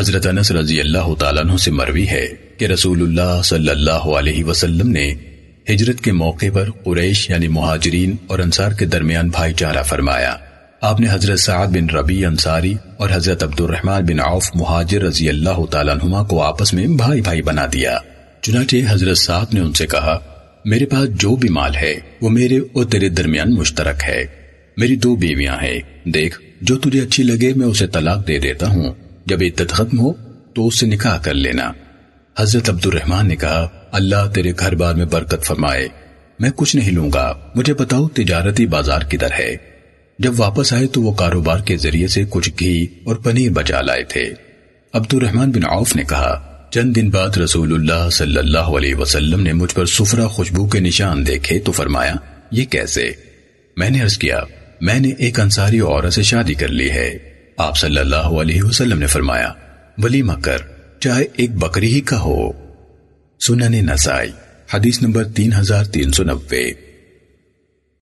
حضرت انس رضی اللہ تعالیٰ عنہ سے مروی ہے کہ رسول اللہ صلی اللہ علیہ وسلم نے ہجرت کے موقع پر قریش یعنی مہاجرین اور انصار کے درمیان بھائی چارہ فرمایا۔ آپ نے حضرت سعد بن ربی انصاری اور حضرت عبد الرحمن بن عوف مہاجر رضی اللہ تعالیٰ عنہما کو آپس میں بھائی بھائی بنا دیا۔ چنانچہ حضرت سعد نے ان سے کہا، میرے پاس جو بھی مال ہے، وہ میرے اور تیرے درمیان مشترک ہے۔ میری دو بیویاں ہیں، دیکھ، جو تجھے جب عدت ختم ہو تو اس سے نکاح کر لینا۔ حضرت عبد الرحمن نے کہا، اللہ تیرے گھر بار میں برکت فرمائے۔ میں کچھ نہیں لوں گا، مجھے بتاؤ تجارتی بازار کدھر ہے۔ جب واپس آئے تو وہ کاروبار کے ذریعے سے کچھ گھی اور پنیر بچا لائے تھے۔ عبد الرحمن بن عوف نے کہا، چند دن بعد رسول اللہ صلی اللہ علیہ وسلم نے مجھ پر سفرہ خوشبو کے نشان دیکھے تو فرمایا، یہ کیسے؟ میں نے ایک انصاری عورت سے شادی کر لی ہے۔ یہ کیسے میں نے عرض کیا میں نے ایک انصاری عورت سے شادی کر لی ہے آپ صلی اللہ علیہ وسلم نے